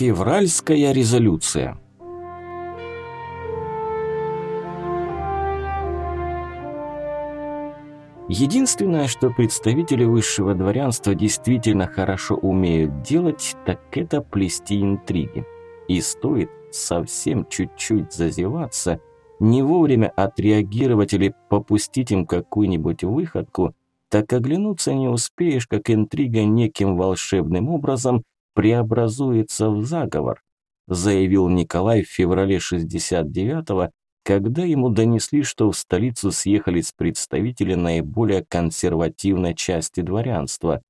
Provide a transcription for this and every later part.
Февральская резолюция. Единственное, что представители высшего дворянства действительно хорошо умеют делать, так это плести интриги. И стоит совсем чуть-чуть зазеваться, не вовремя отреагировать или попустить им какую-нибудь выходку, так оглянуться не успеешь, как интрига неким волшебным образом преобразуется в заговор, заявил Николай в феврале 69-го, когда ему донесли, что в столицу съехались представители наиболее консервативной части дворянства,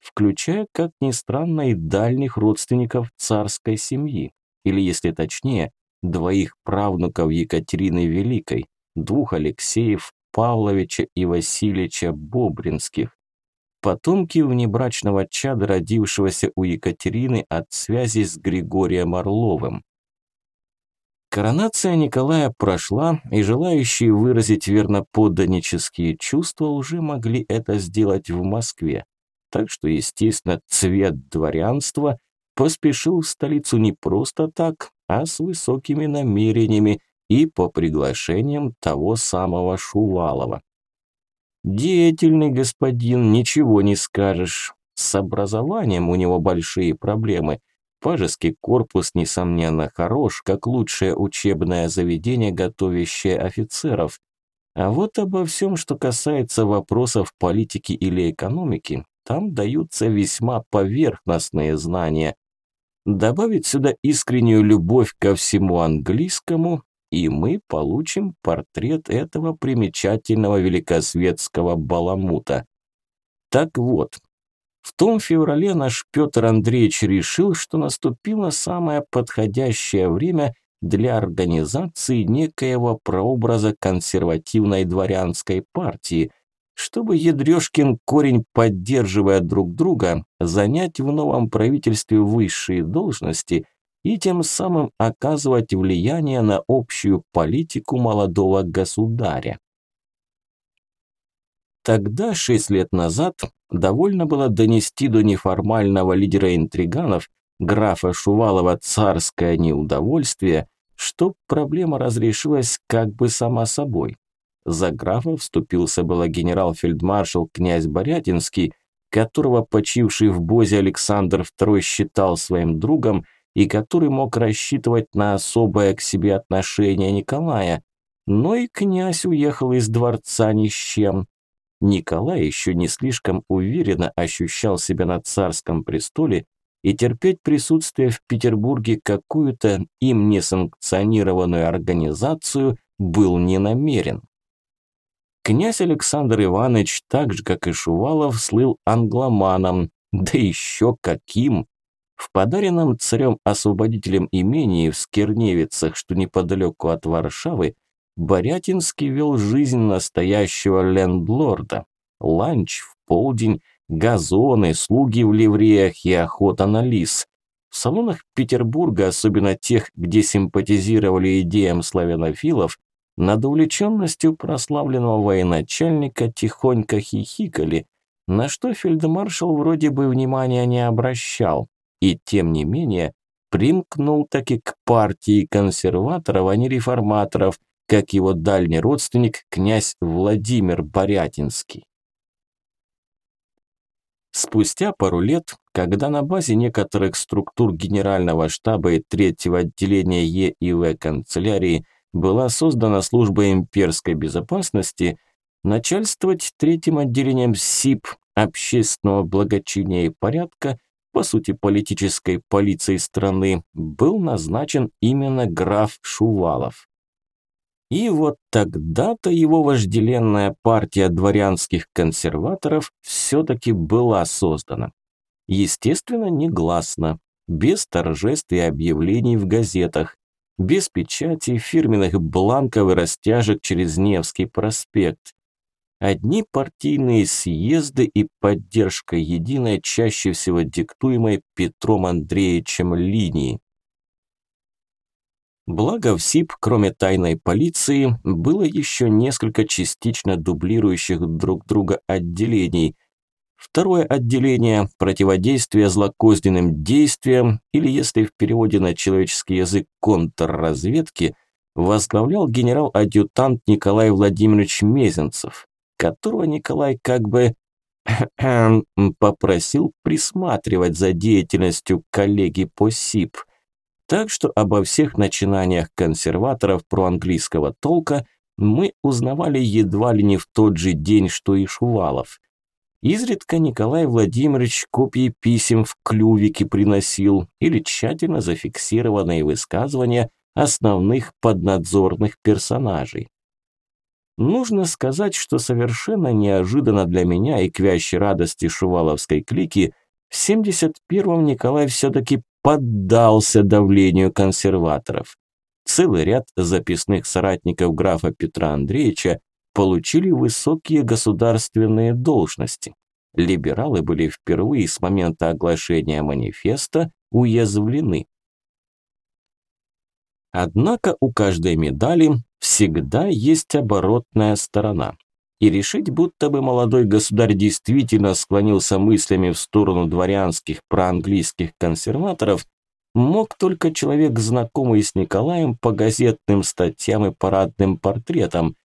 включая, как ни странно, и дальних родственников царской семьи, или, если точнее, двоих правнуков Екатерины Великой, двух Алексеев, Павловича и Васильевича Бобринских, потомки внебрачного чада, родившегося у Екатерины от связи с Григорием Орловым. Коронация Николая прошла, и желающие выразить верноподданнические чувства уже могли это сделать в Москве. Так что, естественно, цвет дворянства поспешил в столицу не просто так, а с высокими намерениями и по приглашениям того самого Шувалова. Деятельный господин, ничего не скажешь. С образованием у него большие проблемы. Пажеский корпус, несомненно, хорош, как лучшее учебное заведение, готовящее офицеров. А вот обо всем, что касается вопросов политики или экономики, там даются весьма поверхностные знания. Добавить сюда искреннюю любовь ко всему английскому, и мы получим портрет этого примечательного великосветского баламута. Так вот, в том феврале наш Петр Андреевич решил, что наступило самое подходящее время для организации некоего прообраза консервативной дворянской партии, чтобы Едрёшкин корень, поддерживая друг друга, занять в новом правительстве высшие должности – и тем самым оказывать влияние на общую политику молодого государя. Тогда, шесть лет назад, довольно было донести до неформального лидера интриганов, графа Шувалова, царское неудовольствие, что проблема разрешилась как бы сама собой. За графа вступился было генерал-фельдмаршал князь Борятинский, которого почивший в Бозе Александр II считал своим другом – и который мог рассчитывать на особое к себе отношение Николая. Но и князь уехал из дворца ни с чем. Николай еще не слишком уверенно ощущал себя на царском престоле и терпеть присутствие в Петербурге какую-то им несанкционированную организацию был не намерен. Князь Александр Иванович, так же как и Шувалов, слыл англоманом, да еще каким! В подаренном царем-освободителем имении в Скирневицах, что неподалеку от Варшавы, Борятинский вел жизнь настоящего лендлорда. Ланч в полдень, газоны, слуги в ливреях и охота на лис. В салонах Петербурга, особенно тех, где симпатизировали идеям славянофилов, над увлеченностью прославленного военачальника тихонько хихикали, на что фельдмаршал вроде бы внимания не обращал и тем не менее примкнул таки к партии консерваторов, а не реформаторов, как его дальний родственник князь Владимир Борятинский. Спустя пару лет, когда на базе некоторых структур Генерального штаба и третьего отделения ЕИВ канцелярии была создана служба имперской безопасности, начальствовать третьим отделением СИП общественного благочиния и порядка по сути политической полиции страны, был назначен именно граф Шувалов. И вот тогда-то его вожделенная партия дворянских консерваторов все-таки была создана. Естественно, негласно, без торжеств и объявлений в газетах, без печати, фирменных бланков и растяжек через Невский проспект, Одни партийные съезды и поддержка единой, чаще всего диктуемой Петром Андреевичем линии. Благо в СИП, кроме тайной полиции, было еще несколько частично дублирующих друг друга отделений. Второе отделение – противодействие злокозненным действиям, или если в переводе на человеческий язык контрразведки, возглавлял генерал-адъютант Николай Владимирович Мезенцев, которого Николай как бы попросил присматривать за деятельностью коллеги по СИП. Так что обо всех начинаниях консерваторов проанглийского толка мы узнавали едва ли не в тот же день, что и Шувалов. Изредка Николай Владимирович копии писем в клювике приносил или тщательно зафиксированные высказывания основных поднадзорных персонажей. Нужно сказать, что совершенно неожиданно для меня и к вящей радости шуваловской клики в 71-м Николай все-таки поддался давлению консерваторов. Целый ряд записных соратников графа Петра Андреевича получили высокие государственные должности. Либералы были впервые с момента оглашения манифеста уязвлены. Однако у каждой медали всегда есть оборотная сторона. И решить, будто бы молодой государь действительно склонился мыслями в сторону дворянских проанглийских консерваторов, мог только человек, знакомый с Николаем по газетным статьям и парадным портретам,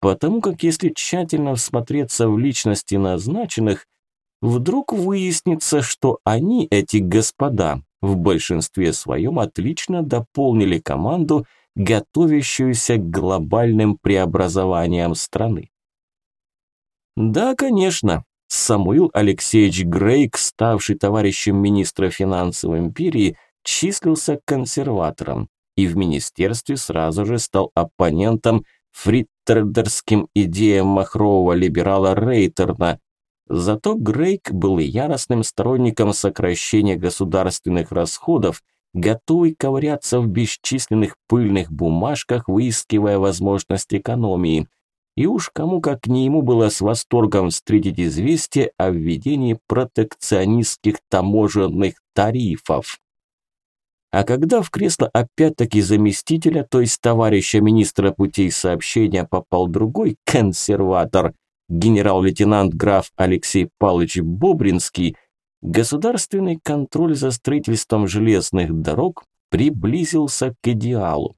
потому как если тщательно всмотреться в личности назначенных, вдруг выяснится, что они, эти господа, в большинстве своем отлично дополнили команду, готовящуюся к глобальным преобразованиям страны. Да, конечно, Самуил Алексеевич Грейк, ставший товарищем министра финансов империи, числился консерватором и в министерстве сразу же стал оппонентом фриттердерским идеям махрового либерала Рейтерна, Зато Грейк был яростным сторонником сокращения государственных расходов, готовый ковыряться в бесчисленных пыльных бумажках, выискивая возможность экономии. И уж кому как не ему было с восторгом встретить известие о введении протекционистских таможенных тарифов. А когда в кресло опять-таки заместителя, то есть товарища министра путей сообщения попал другой консерватор – генерал-лейтенант граф Алексей Павлович Бобринский, государственный контроль за строительством железных дорог приблизился к идеалу.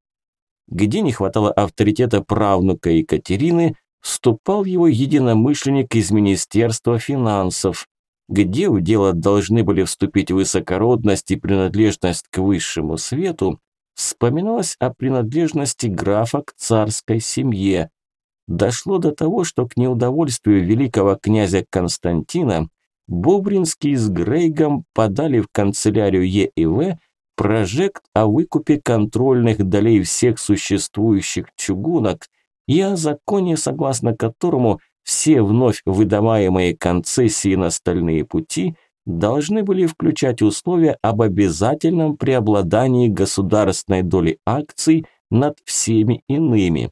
Где не хватало авторитета правнука Екатерины, вступал его единомышленник из Министерства финансов, где в дело должны были вступить высокородность и принадлежность к высшему свету, вспоминалось о принадлежности графа к царской семье, дошло до того, что к неудовольствию великого князя Константина Бобринский с Грейгом подали в канцелярию ЕИВ прожект о выкупе контрольных долей всех существующих чугунок и о законе, согласно которому все вновь выдаваемые концессии на стальные пути должны были включать условия об обязательном преобладании государственной доли акций над всеми иными.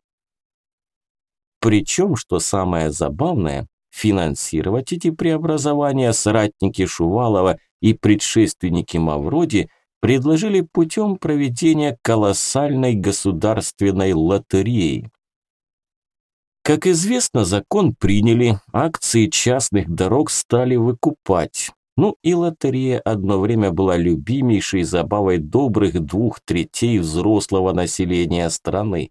Причем, что самое забавное, финансировать эти преобразования соратники Шувалова и предшественники Мавроди предложили путем проведения колоссальной государственной лотереи. Как известно, закон приняли, акции частных дорог стали выкупать. Ну и лотерея одно время была любимейшей забавой добрых двух третей взрослого населения страны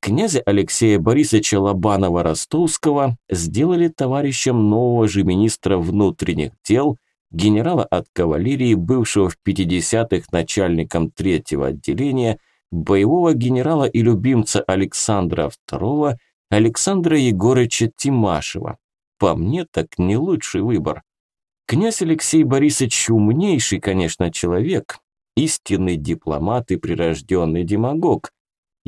князя Алексея Борисовича Лобанова-Ростовского сделали товарищем нового же министра внутренних дел, генерала от кавалерии, бывшего в 50-х начальником третьего отделения, боевого генерала и любимца Александра II, Александра Егорыча Тимашева. По мне, так не лучший выбор. Князь Алексей Борисович умнейший, конечно, человек, истинный дипломат и прирожденный демагог,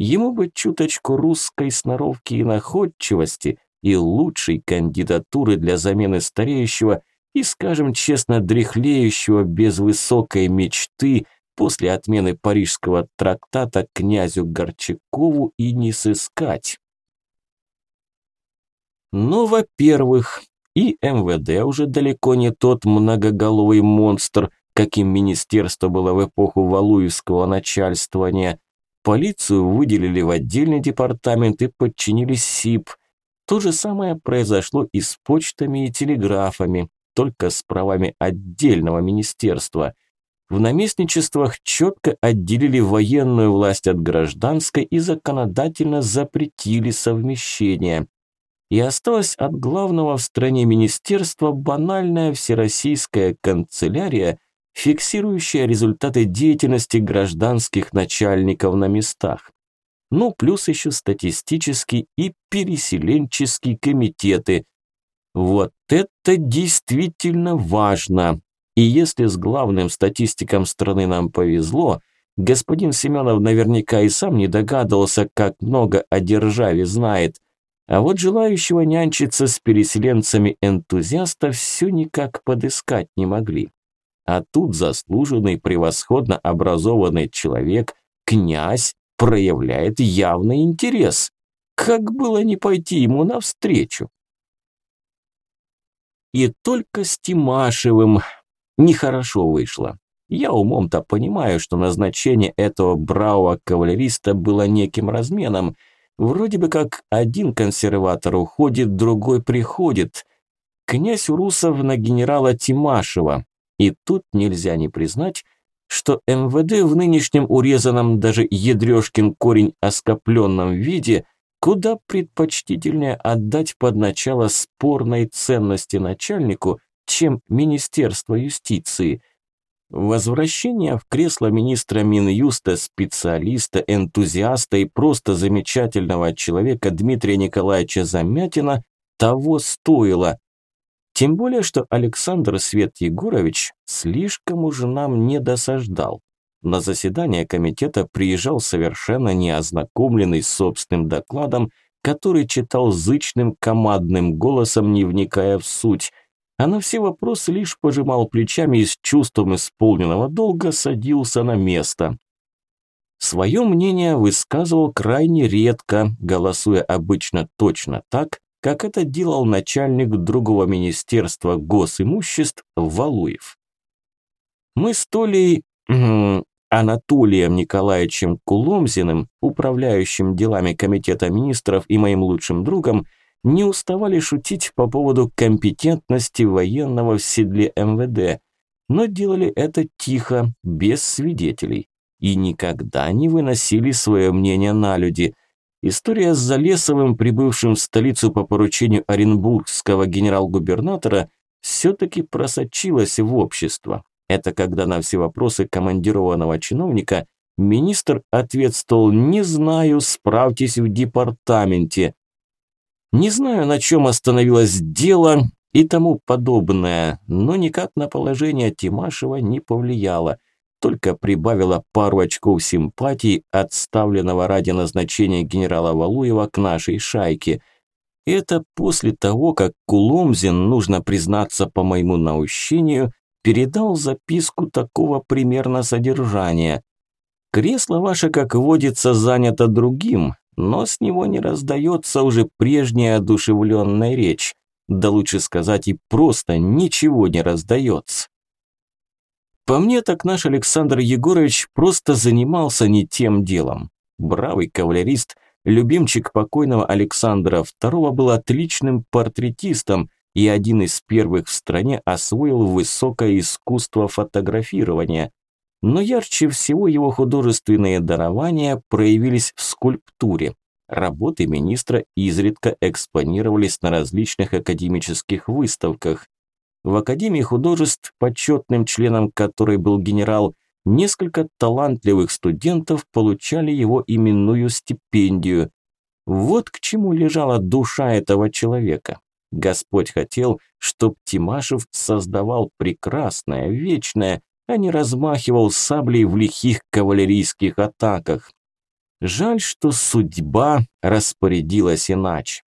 Ему бы чуточку русской сноровки и находчивости и лучшей кандидатуры для замены стареющего и, скажем честно, дряхлеющего без высокой мечты после отмены Парижского трактата князю Горчакову и не сыскать. Но, во-первых, и МВД уже далеко не тот многоголовый монстр, каким министерство было в эпоху Валуевского начальствования, Полицию выделили в отдельный департамент и подчинили СИП. То же самое произошло и с почтами и телеграфами, только с правами отдельного министерства. В наместничествах четко отделили военную власть от гражданской и законодательно запретили совмещение. И осталась от главного в стране министерства банальная всероссийская канцелярия, фиксирующая результаты деятельности гражданских начальников на местах. Ну, плюс еще статистический и переселенческие комитеты. Вот это действительно важно. И если с главным статистиком страны нам повезло, господин Семенов наверняка и сам не догадывался, как много о державе знает. А вот желающего нянчиться с переселенцами энтузиастов все никак подыскать не могли. А тут заслуженный, превосходно образованный человек, князь, проявляет явный интерес. Как было не пойти ему навстречу? И только с Тимашевым нехорошо вышло. Я умом-то понимаю, что назначение этого бравого кавалериста было неким разменом. Вроде бы как один консерватор уходит, другой приходит. Князь Урусов на генерала Тимашева. И тут нельзя не признать, что МВД в нынешнем урезанном даже ядрёшкин корень оскопленном виде куда предпочтительнее отдать под начало спорной ценности начальнику, чем Министерство юстиции. Возвращение в кресло министра Минюста, специалиста, энтузиаста и просто замечательного человека Дмитрия Николаевича Замятина того стоило. Тем более, что Александр Свет Егорович слишком уж нам не досаждал. На заседание комитета приезжал совершенно неознакомленный с собственным докладом, который читал зычным командным голосом, не вникая в суть, а на все вопросы лишь пожимал плечами и с чувством исполненного долга садился на место. Свое мнение высказывал крайне редко, голосуя обычно точно так, как это делал начальник другого министерства госимуществ Валуев. Мы с Толей, Анатолием Николаевичем Куломзиным, управляющим делами комитета министров и моим лучшим другом, не уставали шутить по поводу компетентности военного в седле МВД, но делали это тихо, без свидетелей, и никогда не выносили свое мнение на люди – История с Залесовым, прибывшим в столицу по поручению оренбургского генерал-губернатора, все-таки просочилась в общество. Это когда на все вопросы командированного чиновника министр ответствовал «Не знаю, справьтесь в департаменте». Не знаю, на чем остановилось дело и тому подобное, но никак на положение Тимашева не повлияло – только прибавила пару очков симпатии отставленного ради назначения генерала Валуева к нашей шайке. Это после того, как Куломзин, нужно признаться по моему наущению, передал записку такого примерно содержания. «Кресло ваше, как водится, занято другим, но с него не раздается уже прежняя одушевленная речь. Да лучше сказать и просто ничего не раздается». По мне, так наш Александр Егорович просто занимался не тем делом. Бравый кавалерист, любимчик покойного Александра II был отличным портретистом и один из первых в стране освоил высокое искусство фотографирования. Но ярче всего его художественные дарования проявились в скульптуре. Работы министра изредка экспонировались на различных академических выставках. В Академии художеств, почетным членом которой был генерал, несколько талантливых студентов получали его именную стипендию. Вот к чему лежала душа этого человека. Господь хотел, чтоб Тимашев создавал прекрасное, вечное, а не размахивал саблей в лихих кавалерийских атаках. Жаль, что судьба распорядилась иначе.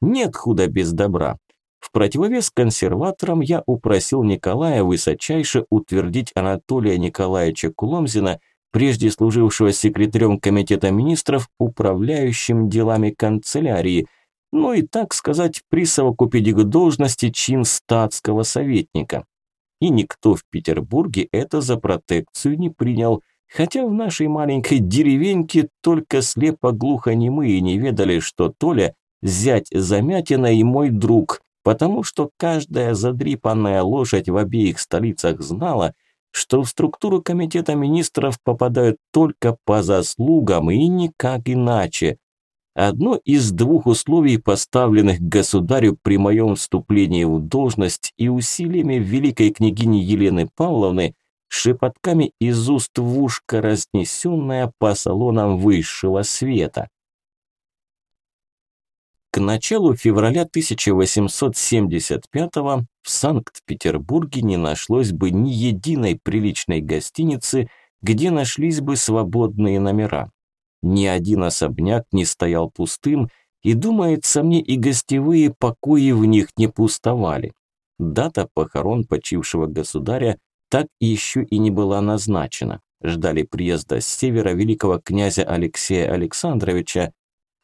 Нет худа без добра. В противовес консерваторам я упросил Николая высочайше утвердить Анатолия Николаевича Куломзина, прежде служившего секретарем комитета министров, управляющим делами канцелярии, ну и, так сказать, присовокупить к должности чин статского советника. И никто в Петербурге это за протекцию не принял, хотя в нашей маленькой деревеньке только слепо-глухонемые не ведали, что Толя зять Замятина и мой друг, потому что каждая задрипанная лошадь в обеих столицах знала, что в структуру комитета министров попадают только по заслугам и никак иначе. Одно из двух условий, поставленных государю при моем вступлении в должность и усилиями великой княгини Елены Павловны, шепотками из уст в ушко разнесенная по салонам высшего света. К началу февраля 1875 в Санкт-Петербурге не нашлось бы ни единой приличной гостиницы, где нашлись бы свободные номера. Ни один особняк не стоял пустым, и, думается мне, и гостевые покои в них не пустовали. Дата похорон почившего государя так еще и не была назначена. Ждали приезда с севера великого князя Алексея Александровича,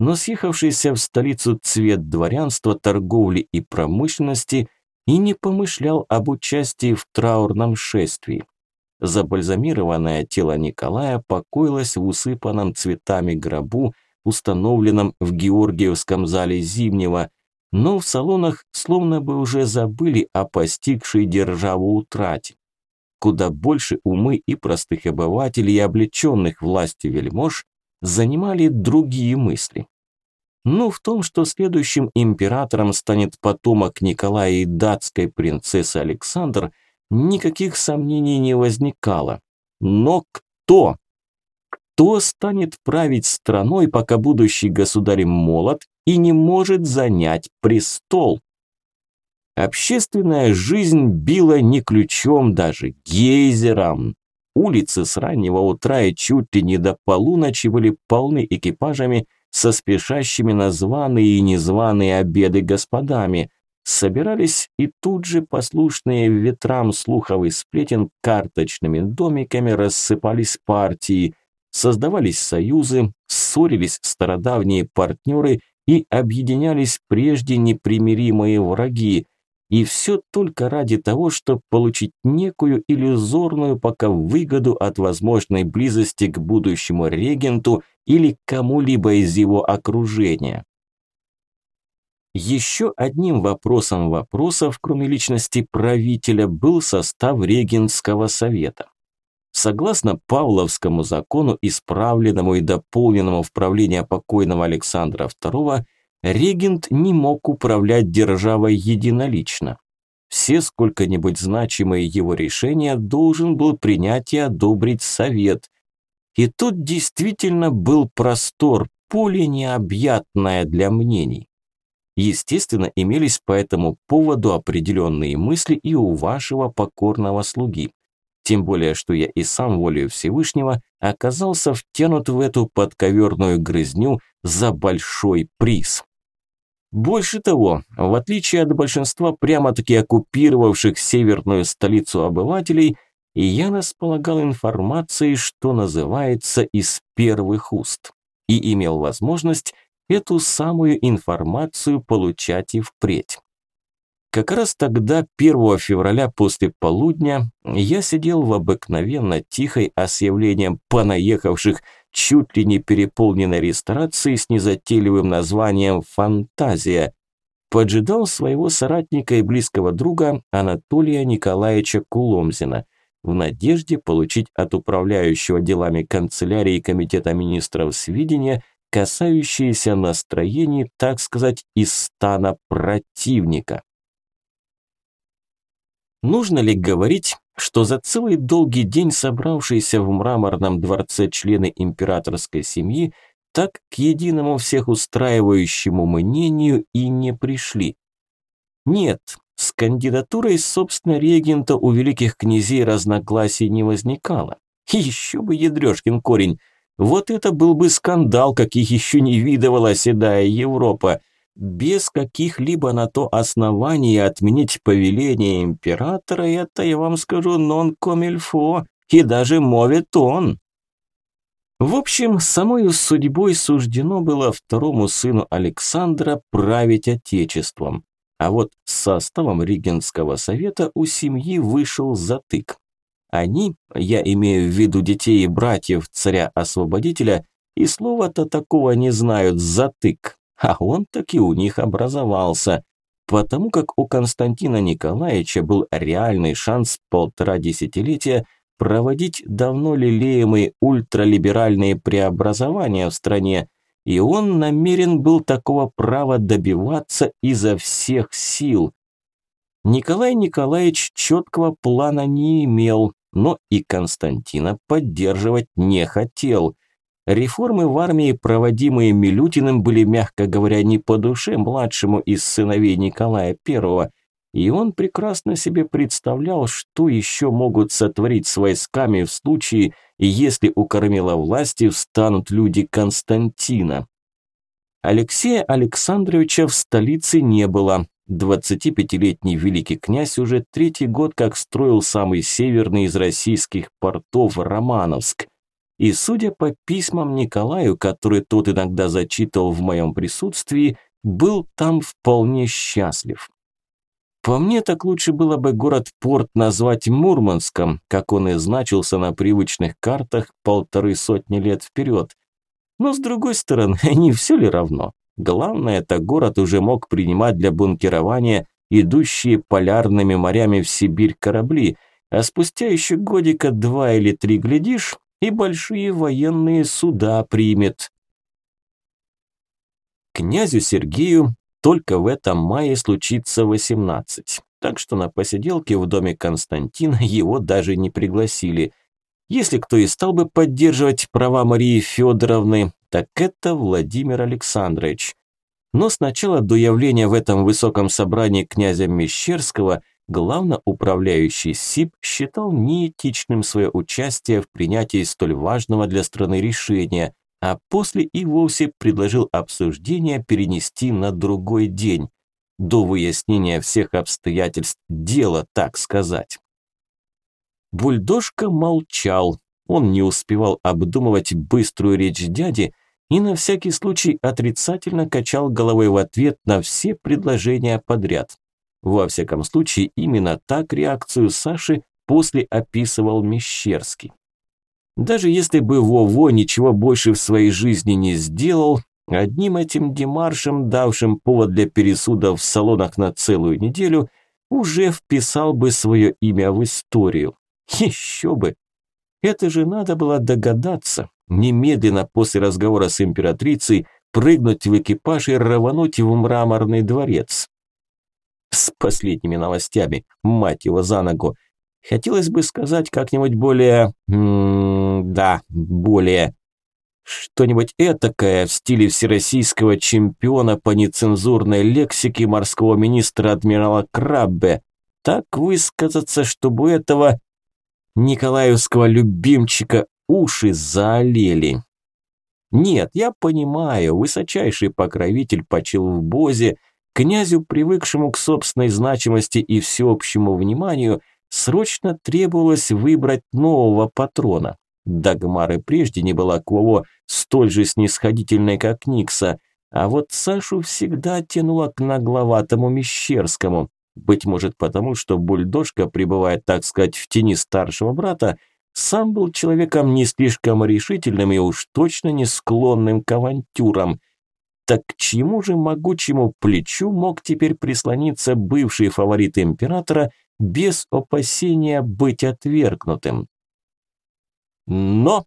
но съехавшийся в столицу цвет дворянства, торговли и промышленности и не помышлял об участии в траурном шествии. Забальзамированное тело Николая покоилось в усыпанном цветами гробу, установленном в Георгиевском зале Зимнего, но в салонах словно бы уже забыли о постигшей державу утрате. Куда больше умы и простых обывателей, и облеченных властью вельмож занимали другие мысли. Ну, в том, что следующим императором станет потомок Николая и датской принцессы Александр, никаких сомнений не возникало. Но кто? Кто станет править страной, пока будущий государь молод и не может занять престол? Общественная жизнь била не ключом даже, гейзером. Улицы с раннего утра и чуть ли не до полуночи были полны экипажами со спешащими на званые и незваные обеды господами. Собирались и тут же послушные ветрам слухов сплетен карточными домиками рассыпались партии, создавались союзы, ссорились стародавние партнеры и объединялись прежде непримиримые враги, и все только ради того, чтобы получить некую иллюзорную пока выгоду от возможной близости к будущему регенту или кому-либо из его окружения. Еще одним вопросом вопросов, кроме личности правителя, был состав регентского совета. Согласно Павловскому закону, исправленному и дополненному в правление покойного Александра II, Регент не мог управлять державой единолично. Все сколько-нибудь значимые его решения должен был принять и одобрить совет. И тут действительно был простор, поле необъятное для мнений. Естественно, имелись по этому поводу определенные мысли и у вашего покорного слуги. Тем более, что я и сам волею Всевышнего оказался втянут в эту подковерную грызню за большой приз. Больше того, в отличие от большинства прямо-таки оккупировавших северную столицу обывателей, я располагал информацией, что называется, из первых уст, и имел возможность эту самую информацию получать и впредь. Как раз тогда, 1 февраля после полудня, я сидел в обыкновенно тихой, а с явлением понаехавших чуть ли не переполненной ресторации с незатейливым названием «Фантазия», поджидал своего соратника и близкого друга Анатолия Николаевича Куломзина в надежде получить от управляющего делами канцелярии Комитета министров сведения, касающиеся настроений, так сказать, из стана противника. Нужно ли говорить, что за целый долгий день собравшиеся в мраморном дворце члены императорской семьи так к единому всех устраивающему мнению и не пришли. Нет, с кандидатурой, собственно, регента у великих князей разногласий не возникало. Еще бы ядрёшкин корень. Вот это был бы скандал, каких еще не видывала седая Европа без каких-либо на то оснований отменить повеление императора, это, я вам скажу, нон комильфо и даже моветон. В общем, самой судьбой суждено было второму сыну Александра править отечеством. А вот с составом регентского совета у семьи вышел затык. Они, я имею в виду детей и братьев царя-освободителя, и слова-то такого не знают «затык», а он таки у них образовался, потому как у Константина Николаевича был реальный шанс полтора десятилетия проводить давно лелеемые ультралиберальные преобразования в стране, и он намерен был такого права добиваться изо всех сил. Николай Николаевич четкого плана не имел, но и Константина поддерживать не хотел. Реформы в армии, проводимые Милютиным, были, мягко говоря, не по душе младшему из сыновей Николая I, и он прекрасно себе представлял, что еще могут сотворить с войсками в случае, если у кормила власти встанут люди Константина. Алексея Александровича в столице не было. 25-летний великий князь уже третий год как строил самый северный из российских портов Романовск. И судя по письмам Николаю, которые тот иногда зачитывал в моем присутствии, был там вполне счастлив. По мне, так лучше было бы город-порт назвать Мурманском, как он и значился на привычных картах полторы сотни лет вперед. Но с другой стороны, не все ли равно? Главное, это город уже мог принимать для бункерования идущие полярными морями в Сибирь корабли, а спустя еще годика два или три, глядишь, и большие военные суда примет. Князю Сергею только в этом мае случится 18, так что на посиделке в доме Константина его даже не пригласили. Если кто и стал бы поддерживать права Марии Федоровны, так это Владимир Александрович. Но сначала до явления в этом высоком собрании князя Мещерского главноуправляющий СИП считал неэтичным свое участие в принятии столь важного для страны решения, а после и вовсе предложил обсуждение перенести на другой день, до выяснения всех обстоятельств дела, так сказать. Бульдожка молчал, он не успевал обдумывать быструю речь дяди и на всякий случай отрицательно качал головой в ответ на все предложения подряд. Во всяком случае, именно так реакцию Саши после описывал Мещерский. Даже если бы Вово ничего больше в своей жизни не сделал, одним этим демаршем, давшим повод для пересудов в салонах на целую неделю, уже вписал бы свое имя в историю. Еще бы! Это же надо было догадаться, немедленно после разговора с императрицей прыгнуть в экипаж и рвануть в мраморный дворец. С последними новостями, мать его за ногу. Хотелось бы сказать как-нибудь более... М да, более... Что-нибудь этакое в стиле всероссийского чемпиона по нецензурной лексике морского министра адмирала Краббе. Так высказаться, чтобы у этого николаевского любимчика уши заолели. Нет, я понимаю, высочайший покровитель почил в Бозе, князю, привыкшему к собственной значимости и всеобщему вниманию, Срочно требовалось выбрать нового патрона. Дагмары прежде не была к Вово столь же снисходительной, как Никса, а вот Сашу всегда тянула к нагловатому Мещерскому. Быть может потому, что бульдожка, пребывая, так сказать, в тени старшего брата, сам был человеком не слишком решительным и уж точно не склонным к авантюрам. Так к чему же могучему плечу мог теперь прислониться бывший фаворит императора без опасения быть отвергнутым. Но...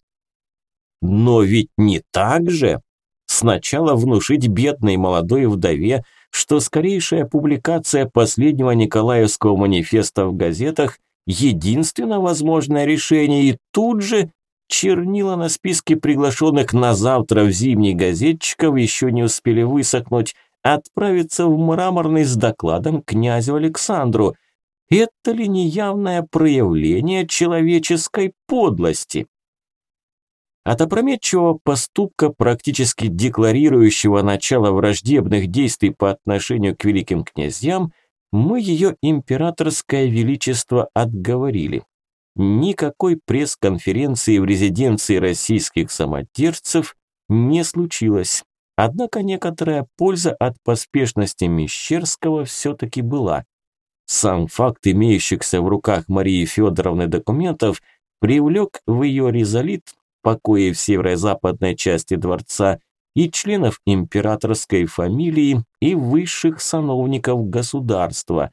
Но ведь не так же. Сначала внушить бедной молодой вдове, что скорейшая публикация последнего Николаевского манифеста в газетах – единственно возможное решение, и тут же чернила на списке приглашенных на завтра в зимний газетчиков еще не успели высохнуть, отправиться в мраморный с докладом князю Александру, это ли не явное проявление человеческой подлости? От опрометчивого поступка, практически декларирующего начало враждебных действий по отношению к великим князьям, мы ее императорское величество отговорили. Никакой пресс-конференции в резиденции российских самодержцев не случилось. Однако некоторая польза от поспешности Мещерского все-таки была. Сам факт имеющихся в руках Марии Федоровны документов привлек в ее резолит, покои в северо-западной части дворца, и членов императорской фамилии, и высших сановников государства.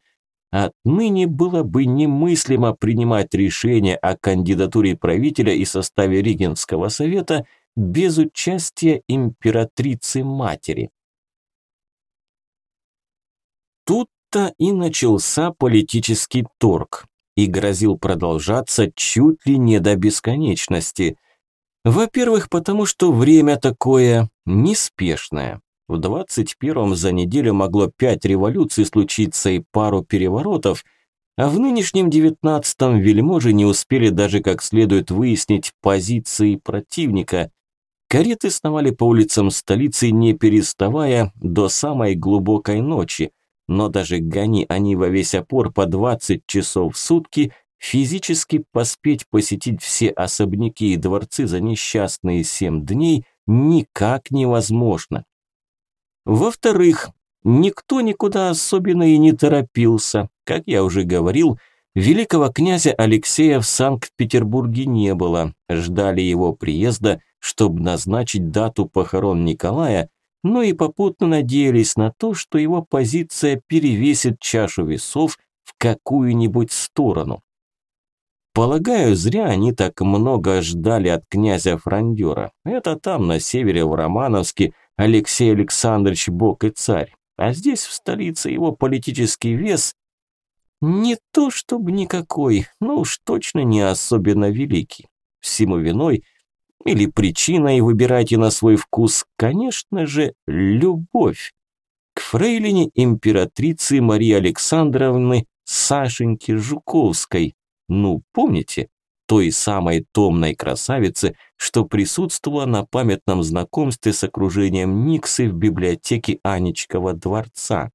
Отныне было бы немыслимо принимать решение о кандидатуре правителя и составе Регенского совета без участия императрицы-матери. Тут-то и начался политический торг и грозил продолжаться чуть ли не до бесконечности. Во-первых, потому что время такое неспешное. В 21-м за неделю могло пять революций случиться и пару переворотов, а в нынешнем 19-м вельможи не успели даже как следует выяснить позиции противника. Кареты сновали по улицам столицы, не переставая до самой глубокой ночи, но даже гони они во весь опор по 20 часов в сутки, физически поспеть посетить все особняки и дворцы за несчастные 7 дней никак невозможно. Во-вторых, никто никуда особенно и не торопился. Как я уже говорил, великого князя Алексея в Санкт-Петербурге не было. Ждали его приезда, чтобы назначить дату похорон Николая, но и попутно надеялись на то, что его позиция перевесит чашу весов в какую-нибудь сторону. Полагаю, зря они так много ждали от князя Франдера. Это там, на севере, в Романовске, Алексей Александрович бог и царь. А здесь, в столице, его политический вес не то чтобы никакой, но уж точно не особенно великий. Всему виной – или причиной, выбирайте на свой вкус, конечно же, любовь. К фрейлине императрицы Марии Александровны Сашеньки Жуковской. Ну, помните? Той самой томной красавицы, что присутствовала на памятном знакомстве с окружением Никсы в библиотеке Анечкова дворца.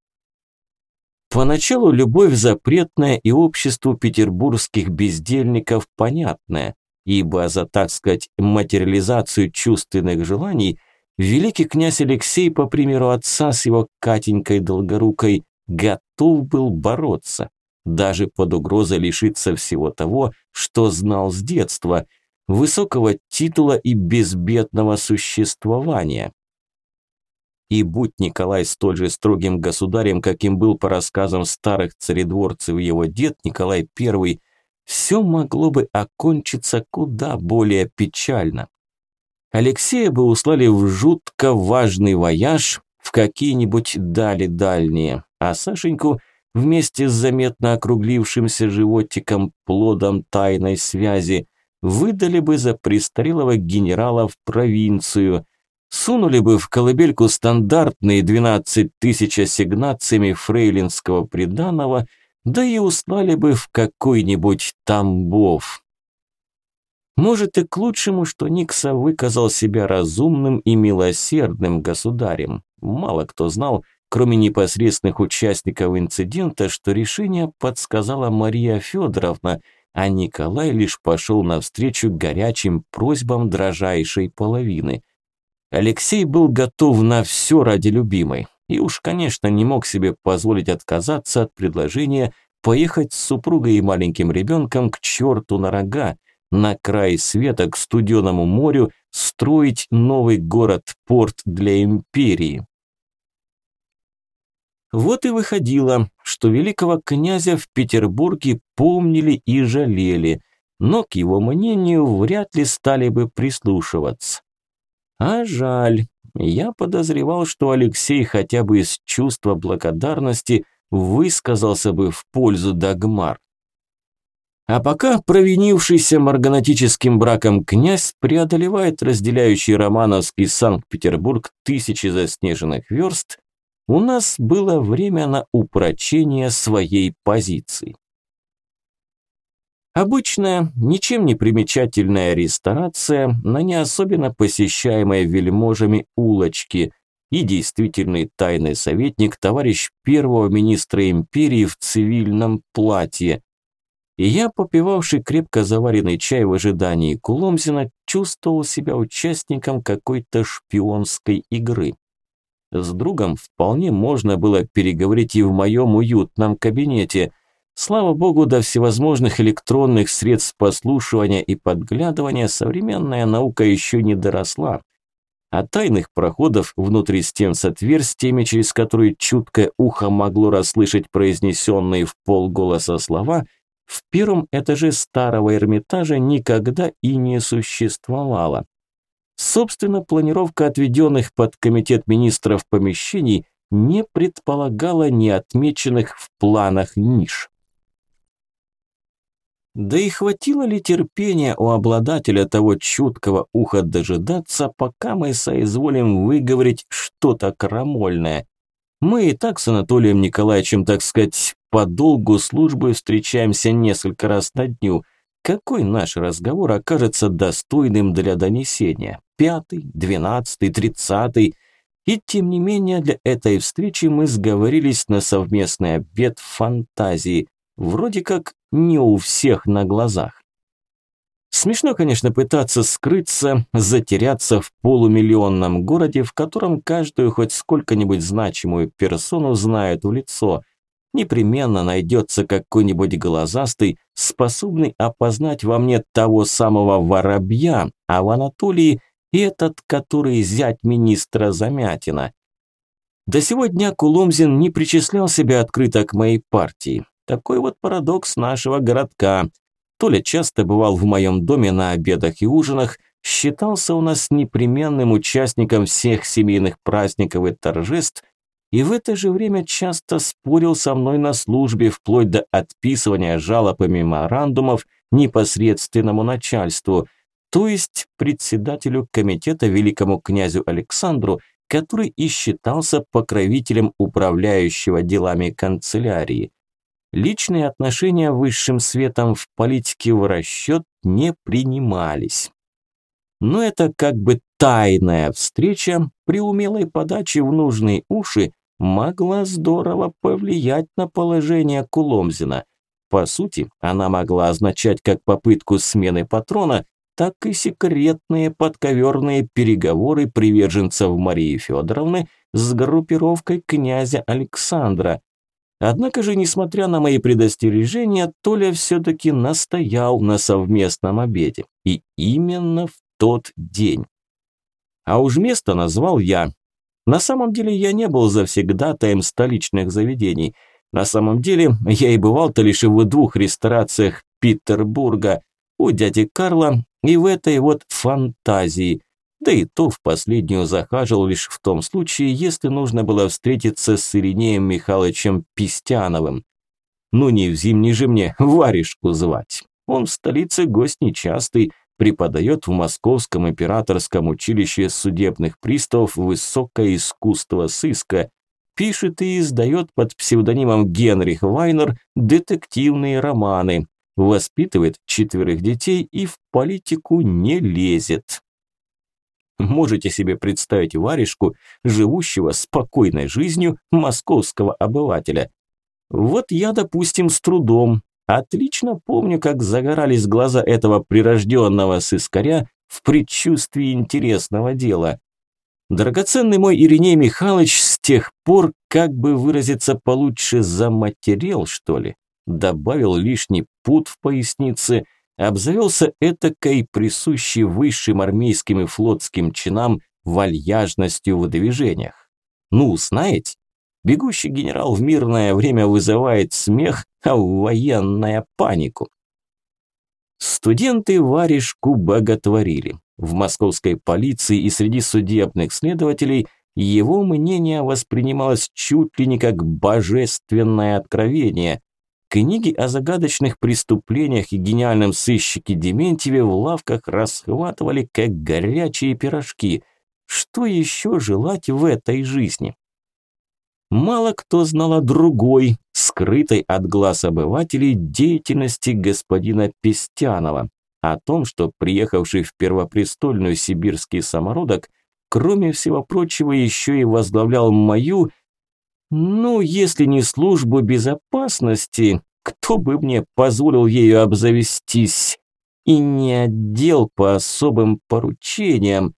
Поначалу любовь запретная и обществу петербургских бездельников понятная ибо за, так сказать, материализацию чувственных желаний великий князь Алексей, по примеру отца с его Катенькой Долгорукой, готов был бороться, даже под угрозой лишиться всего того, что знал с детства, высокого титула и безбедного существования. И будь Николай столь же строгим государем, каким был по рассказам старых царедворцев его дед Николай I, все могло бы окончиться куда более печально. Алексея бы услали в жутко важный вояж в какие-нибудь дали дальние, а Сашеньку вместе с заметно округлившимся животиком плодом тайной связи выдали бы за престарелого генерала в провинцию, сунули бы в колыбельку стандартные 12 тысяч ассигнациями фрейлинского приданого – да и услали бы в какой-нибудь Тамбов. Может и к лучшему, что Никса выказал себя разумным и милосердным государем. Мало кто знал, кроме непосредственных участников инцидента, что решение подсказала Мария Федоровна, а Николай лишь пошел навстречу горячим просьбам дрожайшей половины. Алексей был готов на все ради любимой. И уж, конечно, не мог себе позволить отказаться от предложения поехать с супругой и маленьким ребенком к черту на рога, на край света, к студеному морю, строить новый город-порт для империи. Вот и выходило, что великого князя в Петербурге помнили и жалели, но к его мнению вряд ли стали бы прислушиваться. А жаль, я подозревал, что Алексей хотя бы из чувства благодарности высказался бы в пользу Дагмар. А пока провинившийся марганатическим браком князь преодолевает разделяющий Романовский Санкт-Петербург тысячи заснеженных верст, у нас было время на упрочение своей позиции. Обычная, ничем не примечательная ресторация на не особенно посещаемой вельможами улочке и действительный тайный советник, товарищ первого министра империи в цивильном платье. И я, попивавший крепко заваренный чай в ожидании Куломзина, чувствовал себя участником какой-то шпионской игры. С другом вполне можно было переговорить и в моем уютном кабинете – Слава богу, до всевозможных электронных средств послушивания и подглядывания современная наука еще не доросла. а тайных проходов внутри стен с отверстиями, через которые чуткое ухо могло расслышать произнесенные в полголоса слова, в первом этаже старого Эрмитажа никогда и не существовало. Собственно, планировка отведенных под комитет министров помещений не предполагала неотмеченных в планах ниш. Да и хватило ли терпения у обладателя того чуткого уха дожидаться, пока мы соизволим выговорить что-то крамольное? Мы и так с Анатолием Николаевичем, так сказать, по долгу службы встречаемся несколько раз на дню. Какой наш разговор окажется достойным для донесения? Пятый, двенадцатый, тридцатый? И тем не менее для этой встречи мы сговорились на совместный обед фантазии. Вроде как не у всех на глазах. Смешно, конечно, пытаться скрыться, затеряться в полумиллионном городе, в котором каждую хоть сколько-нибудь значимую персону знают в лицо. Непременно найдется какой-нибудь глазастый, способный опознать во мне того самого воробья, а в Анатолии этот, который зять министра Замятина. До сегодня Куломзин не причислял себя открыто к моей партии. Такой вот парадокс нашего городка. Толя часто бывал в моем доме на обедах и ужинах, считался у нас непременным участником всех семейных праздников и торжеств, и в это же время часто спорил со мной на службе вплоть до отписывания жалоб и меморандумов непосредственному начальству, то есть председателю комитета великому князю Александру, который и считался покровителем управляющего делами канцелярии. Личные отношения высшим светом в политике в расчет не принимались. Но это как бы тайная встреча при умелой подаче в нужные уши могла здорово повлиять на положение Куломзина. По сути, она могла означать как попытку смены патрона, так и секретные подковерные переговоры приверженцев Марии Федоровны с группировкой князя Александра, Однако же, несмотря на мои предостережения, Толя все-таки настоял на совместном обеде. И именно в тот день. А уж место назвал я. На самом деле я не был завсегдатаем столичных заведений. На самом деле я и бывал-то лишь в двух ресторациях Петербурга, у дяди Карла и в этой вот фантазии, да и то в последнюю захаживал лишь в том случае, если нужно было встретиться с Иринеем Михайловичем Пистяновым. Ну не в зимний же мне варежку звать. Он в столице гость нечастый, преподает в Московском императорском училище судебных приставов высокое искусство сыска, пишет и издает под псевдонимом Генрих Вайнер детективные романы, воспитывает четверых детей и в политику не лезет. Можете себе представить варежку, живущего спокойной жизнью московского обывателя. Вот я, допустим, с трудом. Отлично помню, как загорались глаза этого прирожденного сыскаря в предчувствии интересного дела. Драгоценный мой Ириней Михайлович с тех пор, как бы выразиться получше, заматерел, что ли. Добавил лишний пут в пояснице – обзавелся этакой присущей высшим армейским и флотским чинам вальяжностью в движениях. Ну, знаете, бегущий генерал в мирное время вызывает смех, а в военное панику. Студенты варежку боготворили. В московской полиции и среди судебных следователей его мнение воспринималось чуть ли не как божественное откровение, Книги о загадочных преступлениях и гениальном сыщике Дементьеве в лавках расхватывали как горячие пирожки. Что еще желать в этой жизни? Мало кто знал о другой, скрытой от глаз обывателей, деятельности господина Пестянова, о том, что приехавший в Первопрестольную сибирский самородок, кроме всего прочего, еще и возглавлял мою – ну, если не службу безопасности, кто бы мне позволил ею обзавестись? И не отдел по особым поручениям.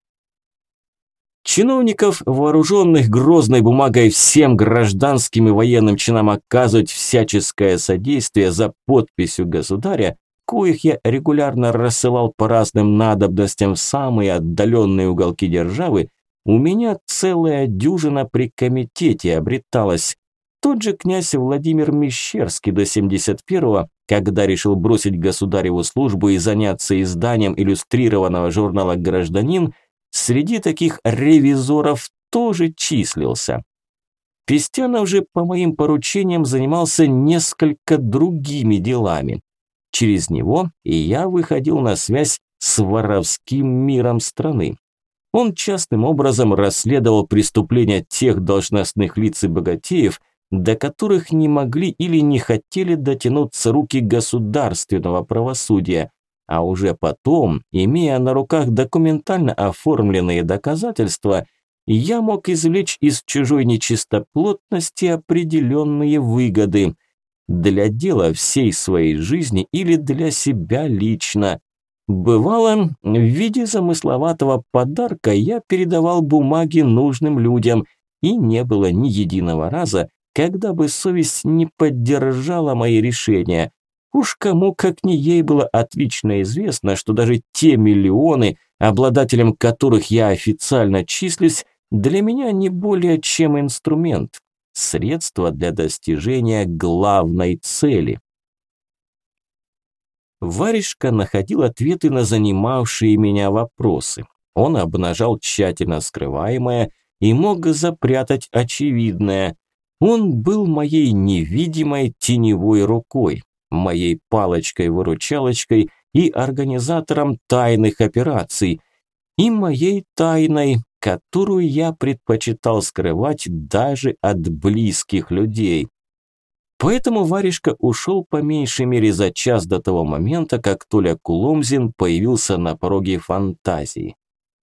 Чиновников, вооруженных грозной бумагой всем гражданским и военным чинам оказывать всяческое содействие за подписью государя, коих я регулярно рассылал по разным надобностям в самые отдаленные уголки державы, у меня целая дюжина при комитете обреталась. Тот же князь Владимир Мещерский до 71-го, когда решил бросить государеву службу и заняться изданием иллюстрированного журнала «Гражданин», среди таких ревизоров тоже числился. Пестянов же по моим поручениям занимался несколько другими делами. Через него и я выходил на связь с воровским миром страны. Он частным образом расследовал преступления тех должностных лиц и богатеев, до которых не могли или не хотели дотянуться руки государственного правосудия, а уже потом, имея на руках документально оформленные доказательства, я мог извлечь из чужой нечистоплотности определенные выгоды для дела всей своей жизни или для себя лично. Бывало, в виде замысловатого подарка я передавал бумаги нужным людям, и не было ни единого раза, когда бы совесть не поддержала мои решения. Уж кому, как не ей, было отлично известно, что даже те миллионы, обладателем которых я официально числюсь, для меня не более чем инструмент, средство для достижения главной цели. Варежка находил ответы на занимавшие меня вопросы. Он обнажал тщательно скрываемое и мог запрятать очевидное. Он был моей невидимой теневой рукой, моей палочкой-выручалочкой и организатором тайных операций, и моей тайной, которую я предпочитал скрывать даже от близких людей. Поэтому Варежка ушел по меньшей мере за час до того момента, как Толя Куломзин появился на пороге фантазии.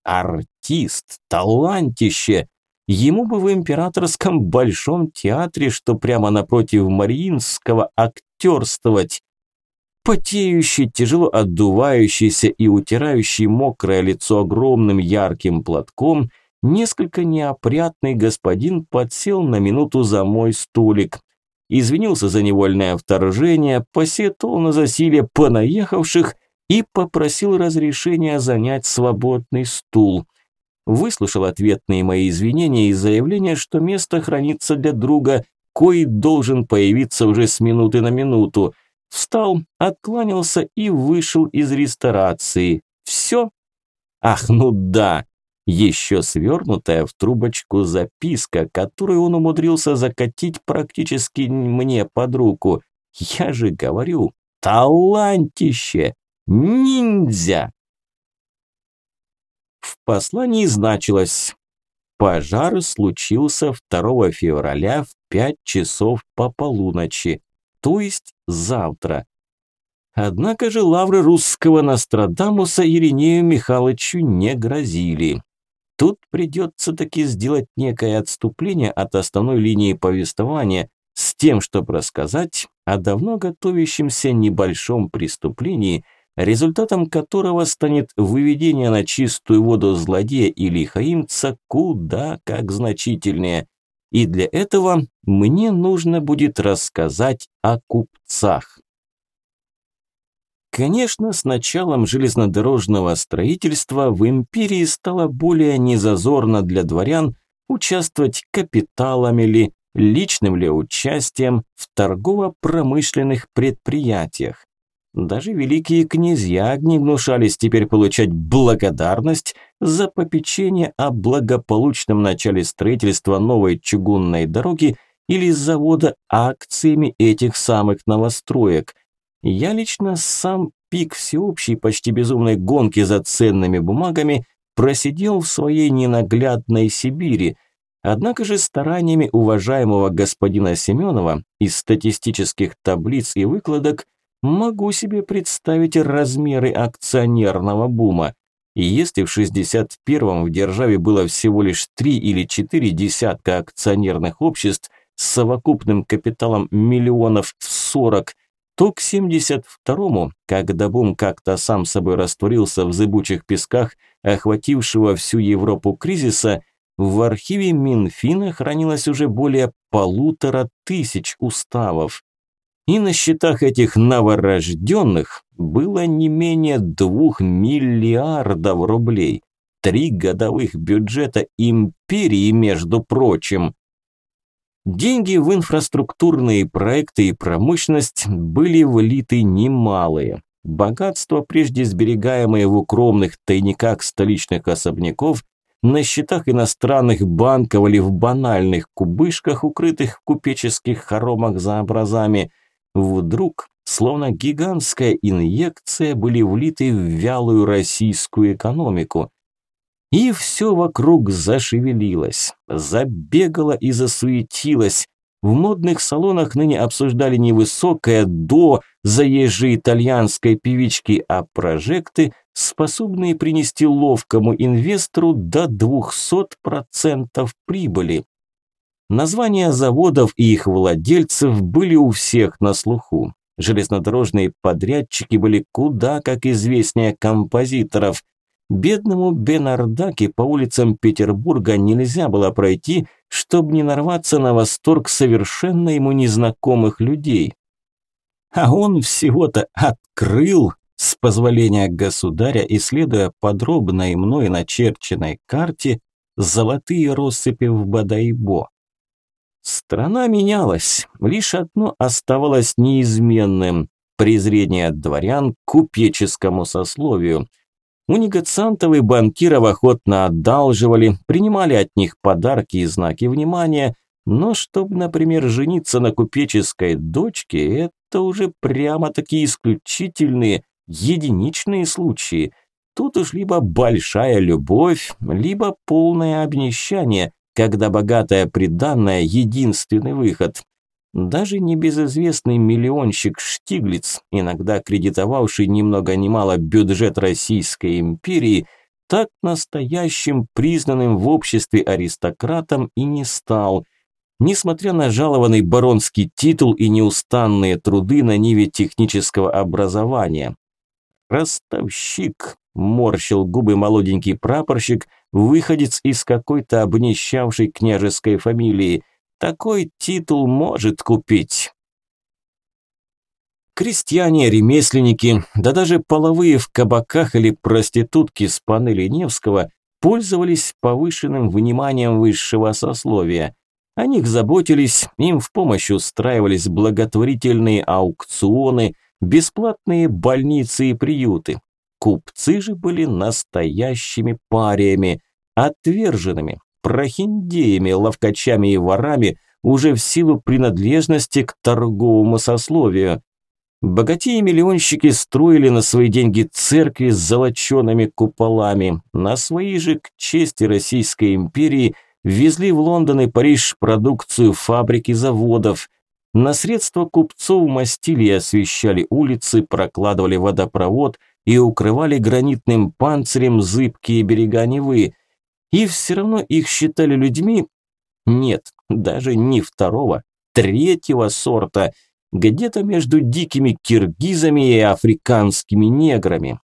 Артист, талантище! Ему бы в императорском большом театре, что прямо напротив Мариинского, актерствовать потеющий, тяжело отдувающийся и утирающий мокрое лицо огромным ярким платком, несколько неопрятный господин подсел на минуту за мой столик. Извинился за невольное вторжение, посетовал на засилие понаехавших и попросил разрешения занять свободный стул. Выслушал ответные мои извинения и заявление, что место хранится для друга, кой должен появиться уже с минуты на минуту – Встал, откланялся и вышел из ресторации. Все? Ах, ну да! Еще свернутая в трубочку записка, которую он умудрился закатить практически мне под руку. Я же говорю, талантище! Ниндзя! В послании значилось Пожар случился 2 февраля в 5 часов по полуночи то есть завтра. Однако же лавры русского Нострадамуса Иринею Михайловичу не грозили. Тут придется таки сделать некое отступление от основной линии повествования с тем, чтобы рассказать о давно готовящемся небольшом преступлении, результатом которого станет выведение на чистую воду злодея или хаимца куда как значительнее. И для этого мне нужно будет рассказать о купцах. Конечно, с началом железнодорожного строительства в империи стало более незазорно для дворян участвовать капиталами ли, личным ли участием в торгово-промышленных предприятиях. Даже великие князья не гнушались теперь получать благодарность за попечение о благополучном начале строительства новой чугунной дороги или завода акциями этих самых новостроек. Я лично сам пик всеобщей почти безумной гонки за ценными бумагами просидел в своей ненаглядной Сибири, Однако же стараниями уважаемого господина Семенова из статистических таблиц и выкладок Могу себе представить размеры акционерного бума. И если в 61-м в державе было всего лишь 3 или 4 десятка акционерных обществ с совокупным капиталом миллионов в 40, то к 72-му, когда бум как-то сам собой растворился в зыбучих песках, охватившего всю Европу кризиса, в архиве Минфина хранилось уже более полутора тысяч уставов и на счетах этих новорожденных было не менее двух миллиардов рублей. Три годовых бюджета империи, между прочим. Деньги в инфраструктурные проекты и промышленность были влиты немалые. Богатства, прежде сберегаемые в укромных тайниках столичных особняков, на счетах иностранных банков или в банальных кубышках, укрытых в купеческих хоромах за образами, вдруг, словно гигантская инъекция, были влиты в вялую российскую экономику. И все вокруг зашевелилось, забегало и засуетилось. В модных салонах ныне обсуждали не высокое до заезжей итальянской певички, а прожекты, способные принести ловкому инвестору до 200% прибыли. Названия заводов и их владельцев были у всех на слуху. Железнодорожные подрядчики были куда как известнее композиторов. Бедному Бенардаке по улицам Петербурга нельзя было пройти, чтобы не нарваться на восторг совершенно ему незнакомых людей. А он всего-то открыл, с позволения государя, исследуя подробно и мной начерченной карте, золотые россыпи в Бадайбо. Страна менялась, лишь одно оставалось неизменным – презрение дворян к купеческому сословию – у негациантов и банкиров охотно одалживали, принимали от них подарки и знаки внимания, но чтобы, например, жениться на купеческой дочке, это уже прямо-таки исключительные, единичные случаи. Тут уж либо большая любовь, либо полное обнищание, когда богатая приданная – единственный выход. Даже небезызвестный миллионщик Штиглиц, иногда кредитовавший ни много ни мало бюджет Российской империи, так настоящим признанным в обществе аристократом и не стал. Несмотря на жалованный баронский титул и неустанные труды на ниве технического образования. «Ростовщик», – морщил губы молоденький прапорщик, выходец из какой-то обнищавшей княжеской фамилии – такой титул может купить. Крестьяне, ремесленники, да даже половые в кабаках или проститутки с панели Невского пользовались повышенным вниманием высшего сословия. О них заботились, им в помощь устраивались благотворительные аукционы, бесплатные больницы и приюты. Купцы же были настоящими париями, отверженными, прохиндеями, ловкачами и ворами уже в силу принадлежности к торговому сословию. Богатеи-миллионщики строили на свои деньги церкви с золочеными куполами, на свои же к чести Российской империи везли в Лондон и Париж продукцию фабрик и заводов, на средства купцов мастили и освещали улицы, прокладывали водопровод и укрывали гранитным панцирем зыбкие берега Невы – и все равно их считали людьми, нет, даже не второго, третьего сорта, где-то между дикими киргизами и африканскими неграми.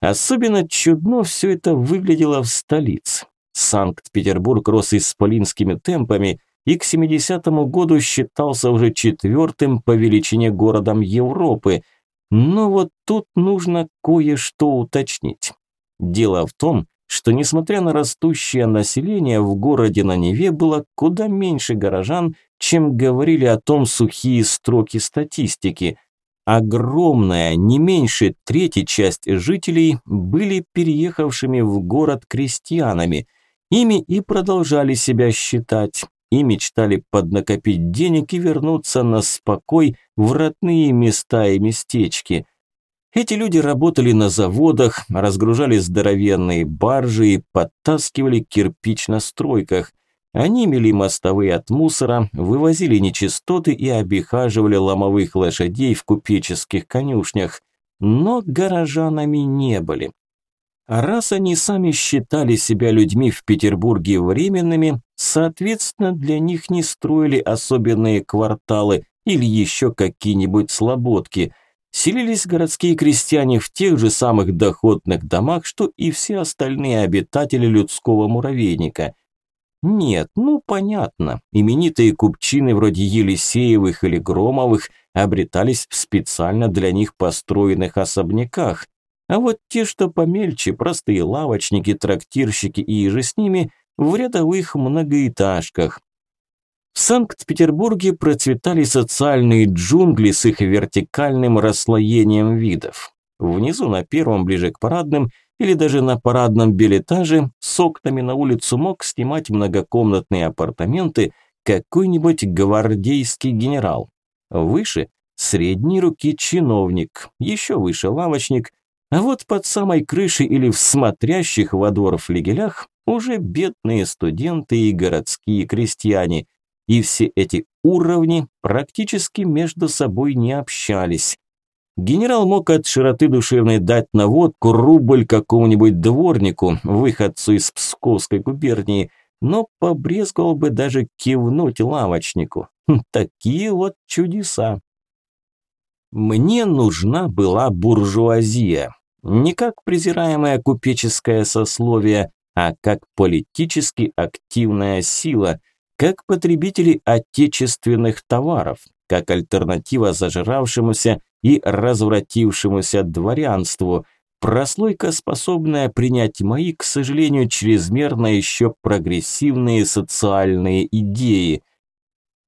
Особенно чудно все это выглядело в столице. Санкт-Петербург рос исполинскими темпами и к 70-му году считался уже четвертым по величине городом Европы. Но вот тут нужно кое-что уточнить. Дело в том, что, несмотря на растущее население, в городе на Неве было куда меньше горожан, чем говорили о том сухие строки статистики. Огромная, не меньше третьей часть жителей были переехавшими в город крестьянами. Ими и продолжали себя считать. И мечтали поднакопить денег и вернуться на спокой в родные места и местечки – эти люди работали на заводах, разгружали здоровенные баржи и подтаскивали кирпич на стройках. Они мели мостовые от мусора, вывозили нечистоты и обихаживали ломовых лошадей в купеческих конюшнях. Но горожанами не были. А раз они сами считали себя людьми в Петербурге временными, соответственно, для них не строили особенные кварталы или еще какие-нибудь слободки – селились городские крестьяне в тех же самых доходных домах, что и все остальные обитатели людского муравейника. Нет, ну понятно, именитые купчины вроде Елисеевых или Громовых обретались в специально для них построенных особняках. А вот те, что помельче, простые лавочники, трактирщики и же с ними, в рядовых многоэтажках. В Санкт-Петербурге процветали социальные джунгли с их вертикальным расслоением видов. Внизу на первом, ближе к парадным, или даже на парадном билетаже с окнами на улицу мог снимать многокомнатные апартаменты какой-нибудь гвардейский генерал. Выше – средней руки чиновник, еще выше лавочник, а вот под самой крышей или в смотрящих во двор флигелях уже бедные студенты и городские крестьяне. И все эти уровни практически между собой не общались. Генерал мог от широты душевной дать наводку рубль какому-нибудь дворнику, выходцу из Псковской губернии, но побрезговал бы даже кивнуть лавочнику. Хм, такие вот чудеса. Мне нужна была буржуазия. Не как презираемое купеческое сословие, а как политически активная сила, как потребители отечественных товаров, как альтернатива зажравшемуся и развратившемуся дворянству, прослойка, способная принять мои, к сожалению, чрезмерно еще прогрессивные социальные идеи.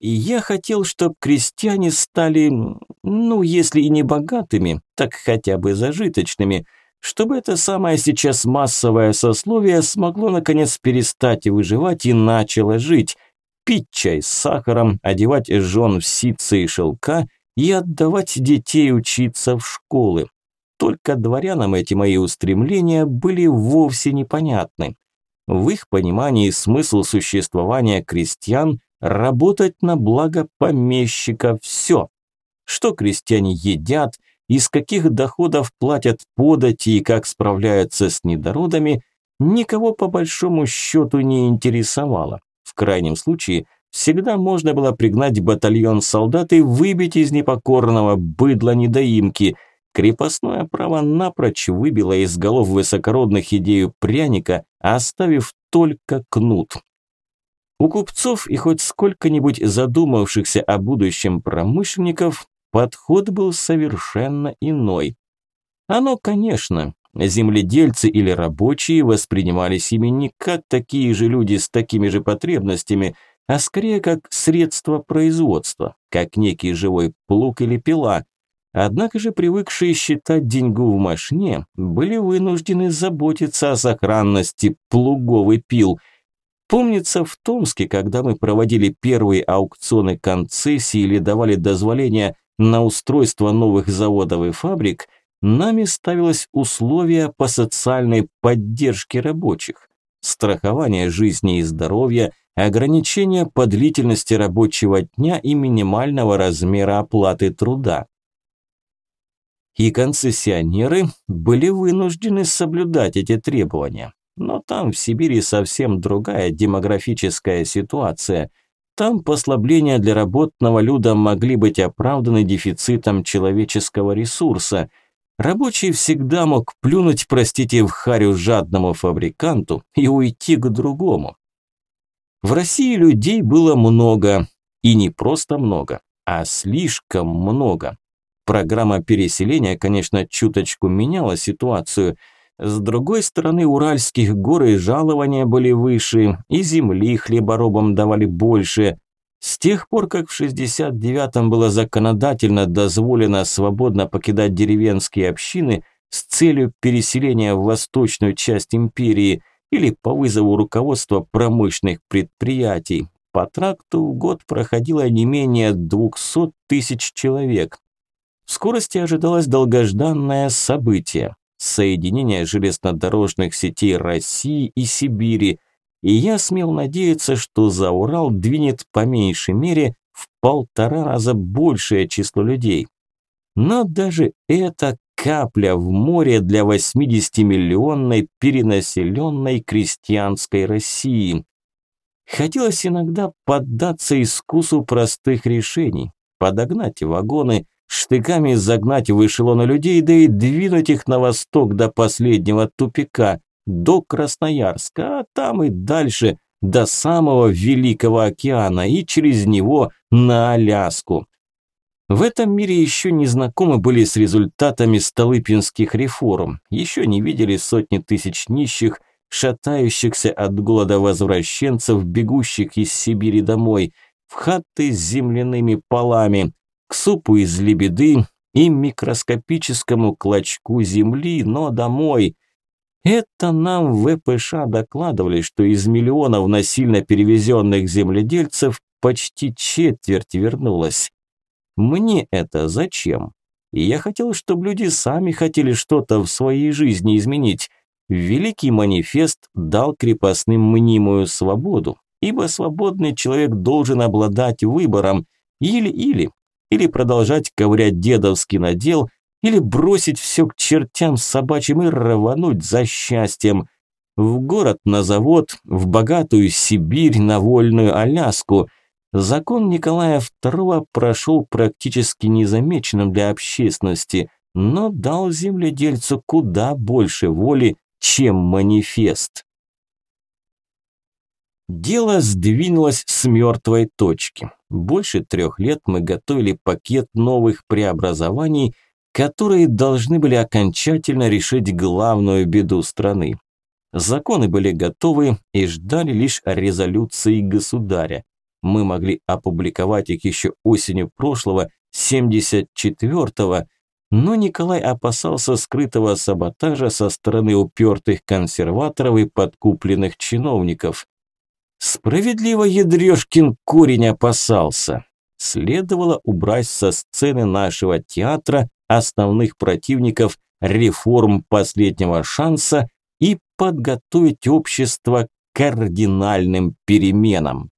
И я хотел, чтобы крестьяне стали, ну, если и не богатыми, так хотя бы зажиточными, чтобы это самое сейчас массовое сословие смогло наконец перестать выживать и начало жить, пить чай с сахаром, одевать жен в ситцы и шелка и отдавать детей учиться в школы. Только дворянам эти мои устремления были вовсе непонятны. В их понимании смысл существования крестьян – работать на благо помещика все. Что крестьяне едят, из каких доходов платят подати и как справляются с недородами, никого по большому счету не интересовало. В крайнем случае, всегда можно было пригнать батальон солдат и выбить из непокорного быдла недоимки. Крепостное право напрочь выбило из голов высокородных идею пряника, оставив только кнут. У купцов и хоть сколько-нибудь задумавшихся о будущем промышленников подход был совершенно иной. Оно, конечно, земледельцы или рабочие воспринимались ими не как такие же люди с такими же потребностями, а скорее как средство производства, как некий живой плуг или пила. Однако же привыкшие считать деньгу в машине были вынуждены заботиться о сохранности плуговый пил – Помнится, в Томске, когда мы проводили первые аукционы концессии или давали дозволения на устройство новых заводов и фабрик, нами ставилось условие по социальной поддержке рабочих. Страхование жизни и здоровья, ограничение по длительности рабочего дня и минимального размера оплаты труда. И концессионеры были вынуждены соблюдать эти требования. Но там, в Сибири, совсем другая демографическая ситуация. Там послабления для работного люда могли быть оправданы дефицитом человеческого ресурса. Рабочий всегда мог плюнуть, простите, в харю жадному фабриканту и уйти к другому. В России людей было много, и не просто много, а слишком много. Программа переселения, конечно, чуточку меняла ситуацию – с другой стороны, уральских гор и жалования были выше, и земли хлеборобам давали больше. С тех пор, как в 69-м было законодательно дозволено свободно покидать деревенские общины с целью переселения в восточную часть империи или по вызову руководства промышленных предприятий, по тракту в год проходило не менее 200 тысяч человек. В скорости ожидалось долгожданное событие соединение железнодорожных сетей России и Сибири, и я смел надеяться, что за Урал двинет по меньшей мере в полтора раза большее число людей. Но даже это капля в море для 80-миллионной перенаселенной крестьянской России. Хотелось иногда поддаться искусу простых решений, подогнать вагоны, штыками загнать в эшелоны людей, да и двинуть их на восток до последнего тупика, до Красноярска, а там и дальше, до самого Великого океана и через него на Аляску. В этом мире еще не знакомы были с результатами столыпинских реформ, еще не видели сотни тысяч нищих, шатающихся от голода возвращенцев, бегущих из Сибири домой, в хаты с земляными полами, к супу из лебеды и микроскопическому клочку земли, но домой. Это нам в ВПШ докладывали, что из миллионов насильно перевезенных земледельцев почти четверть вернулась. Мне это зачем? я хотел, чтобы люди сами хотели что-то в своей жизни изменить. Великий манифест дал крепостным мнимую свободу, ибо свободный человек должен обладать выбором или-или, или продолжать ковырять дедовский надел, или бросить все к чертям собачьим и рвануть за счастьем. В город, на завод, в богатую Сибирь, на вольную Аляску – Закон Николая II прошел практически незамеченным для общественности, но дал земледельцу куда больше воли, чем манифест. Дело сдвинулось с мертвой точки. Больше трех лет мы готовили пакет новых преобразований, которые должны были окончательно решить главную беду страны. Законы были готовы и ждали лишь резолюции государя мы могли опубликовать их еще осенью прошлого, 74-го, но Николай опасался скрытого саботажа со стороны упертых консерваторов и подкупленных чиновников. Справедливо Ядрёшкин корень опасался. Следовало убрать со сцены нашего театра основных противников реформ последнего шанса и подготовить общество к кардинальным переменам.